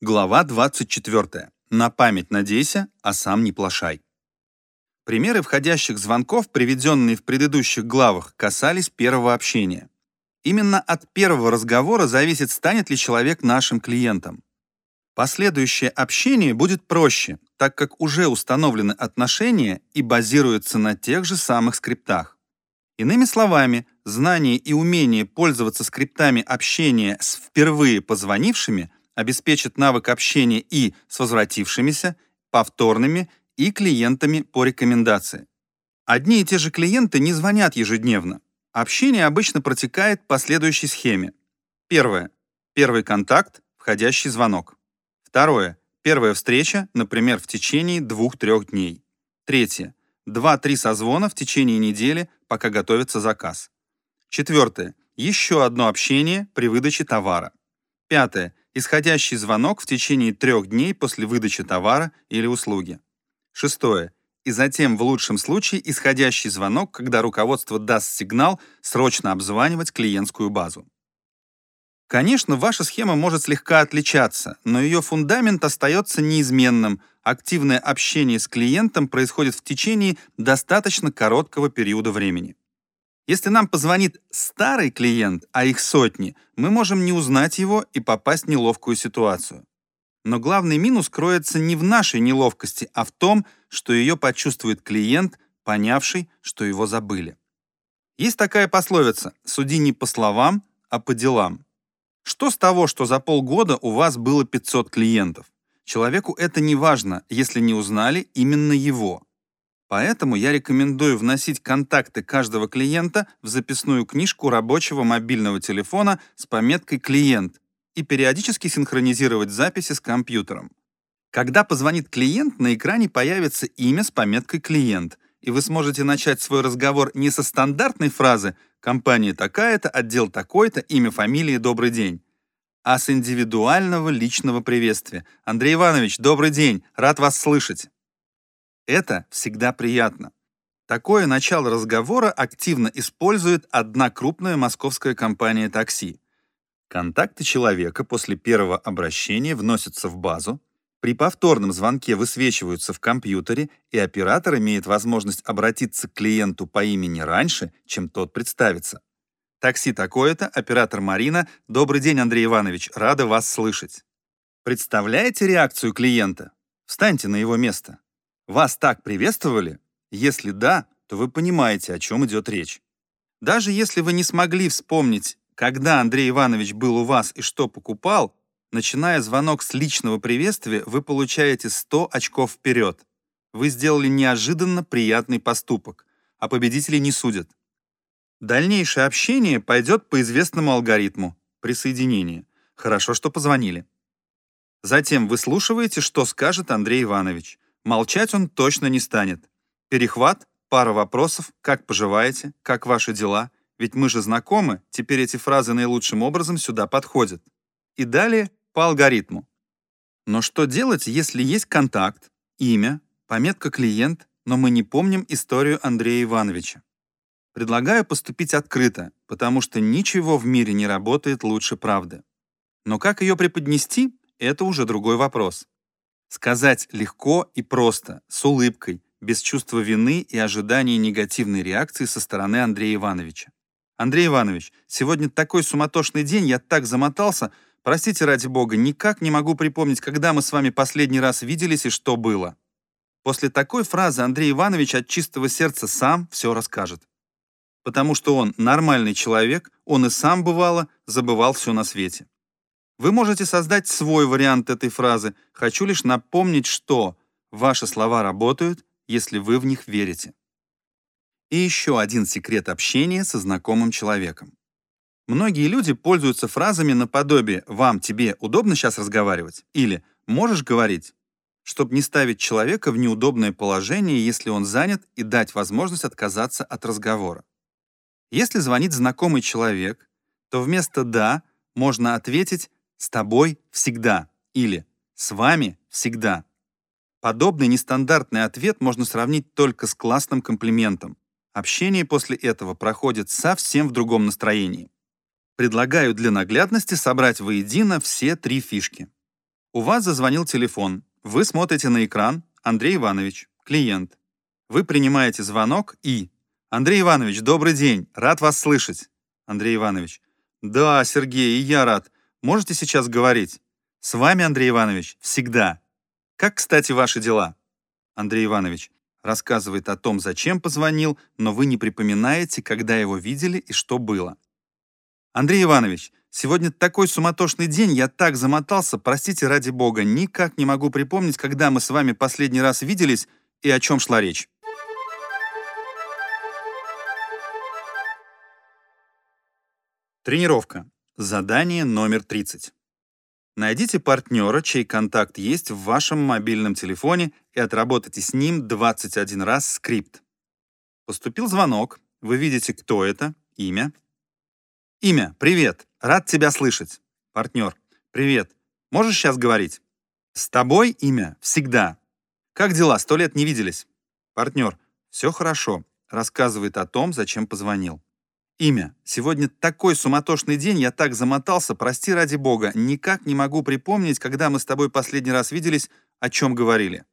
Глава 24. На память надейся, а сам не плашай. Примеры входящих звонков, приведенные в предыдущих главах, касались первого общения. Именно от первого разговора зависит, станет ли человек нашим клиентом. Последующее общение будет проще, так как уже установлены отношения и базируется на тех же самых скриптах. Иными словами, знание и умение пользоваться скриптами общения с впервые позвонившими обеспечит навык общения и с возвратившимися, повторными и клиентами по рекомендации. Одни и те же клиенты не звонят ежедневно. Общение обычно протекает по следующей схеме. Первое. Первый контакт, входящий звонок. Второе. Первая встреча, например, в течение двух-трех дней. Третье. Два-три созвона в течение недели, пока готовится заказ. Четвертое. Еще одно общение при выдаче товара. Пятое. Исходящий звонок в течение трех дней после выдачи товара или услуги. Шестое. И затем, в лучшем случае, исходящий звонок, когда руководство даст сигнал срочно обзванивать клиентскую базу. Конечно, ваша схема может слегка отличаться, но ее фундамент остается неизменным. Активное общение с клиентом происходит в течение достаточно короткого периода времени. Если нам позвонит старый клиент, а их сотни, мы можем не узнать его и попасть в неловкую ситуацию. Но главный минус кроется не в нашей неловкости, а в том, что ее почувствует клиент, понявший, что его забыли. Есть такая пословица «суди не по словам, а по делам». Что с того, что за полгода у вас было 500 клиентов? Человеку это не важно, если не узнали именно его. Поэтому я рекомендую вносить контакты каждого клиента в записную книжку рабочего мобильного телефона с пометкой «Клиент» и периодически синхронизировать записи с компьютером. Когда позвонит клиент, на экране появится имя с пометкой «Клиент», и вы сможете начать свой разговор не со стандартной фразы «компания такая-то, отдел такой-то, имя, фамилия, добрый день», а с индивидуального личного приветствия. «Андрей Иванович, добрый день, рад вас слышать». Это всегда приятно. Такое начало разговора активно использует одна крупная московская компания такси. Контакты человека после первого обращения вносятся в базу, при повторном звонке высвечиваются в компьютере, и оператор имеет возможность обратиться к клиенту по имени раньше, чем тот представится. Такси такое-то, оператор Марина. Добрый день, Андрей Иванович, рада вас слышать. Представляете реакцию клиента? Встаньте на его место. Вас так приветствовали? Если да, то вы понимаете, о чем идет речь. Даже если вы не смогли вспомнить, когда Андрей Иванович был у вас и что покупал, Начиная звонок с личного приветствия, вы получаете 100 очков вперед. Вы сделали неожиданно приятный поступок, а победителей не судят. Дальнейшее общение пойдет по известному алгоритму присоединения. Хорошо, что позвонили. Затем выслушиваете, что скажет Андрей Иванович. Молчать он точно не станет. Перехват, пара вопросов, как поживаете, как ваши дела, ведь мы же знакомы, теперь эти фразы наилучшим образом сюда подходят. И далее по алгоритму. Но что делать, если есть контакт, имя, пометка «клиент», но мы не помним историю Андрея Ивановича? Предлагаю поступить открыто, потому что ничего в мире не работает лучше правды. Но как ее преподнести — это уже другой вопрос. Сказать легко и просто, с улыбкой, без чувства вины и ожидания негативной реакции со стороны Андрея Ивановича. Андрей Иванович, сегодня такой суматошный день, я так замотался, Простите, ради бога, никак не могу припомнить, когда мы с вами последний раз виделись и что было. После такой фразы Андрей Иванович от чистого сердца сам все расскажет. Потому что он нормальный человек, он и сам, бывало, забывал все на свете. Вы можете создать свой вариант этой фразы. Хочу лишь напомнить, что ваши слова работают, если вы в них верите. И еще один секрет общения со знакомым человеком. Многие люди пользуются фразами наподобие «вам, тебе удобно сейчас разговаривать?» или «можешь говорить?» чтобы не ставить человека в неудобное положение, если он занят, и дать возможность отказаться от разговора. Если звонит знакомый человек, то вместо «да» можно ответить «с тобой всегда» или «с вами всегда». Подобный нестандартный ответ можно сравнить только с классным комплиментом. Общение после этого проходит совсем в другом настроении. Предлагаю для наглядности собрать воедино все три фишки. У вас зазвонил телефон. Вы смотрите на экран. Андрей Иванович, клиент. Вы принимаете звонок и... Андрей Иванович, добрый день. Рад вас слышать. Андрей Иванович. Да, Сергей, и я рад. Можете сейчас говорить? С вами, Андрей Иванович, всегда. Как, кстати, ваши дела? Андрей Иванович рассказывает о том, зачем позвонил, но вы не припоминаете, когда его видели и что было. Андрей Иванович, сегодня такой суматошный день, я так замотался, простите ради бога, никак не могу припомнить, когда мы с вами последний раз виделись и о чем шла речь. Тренировка. Задание номер 30. Найдите партнера, чей контакт есть в вашем мобильном телефоне и отработайте с ним 21 раз скрипт. Поступил звонок, вы видите, кто это, имя. Имя, привет, рад тебя слышать. Партнер, привет, можешь сейчас говорить? С тобой имя, всегда. Как дела, сто лет не виделись? Партнер, все хорошо, рассказывает о том, зачем позвонил. Имя. Сегодня такой суматошный день, я так замотался, прости ради бога, никак не могу припомнить, когда мы с тобой последний раз виделись, о чем говорили.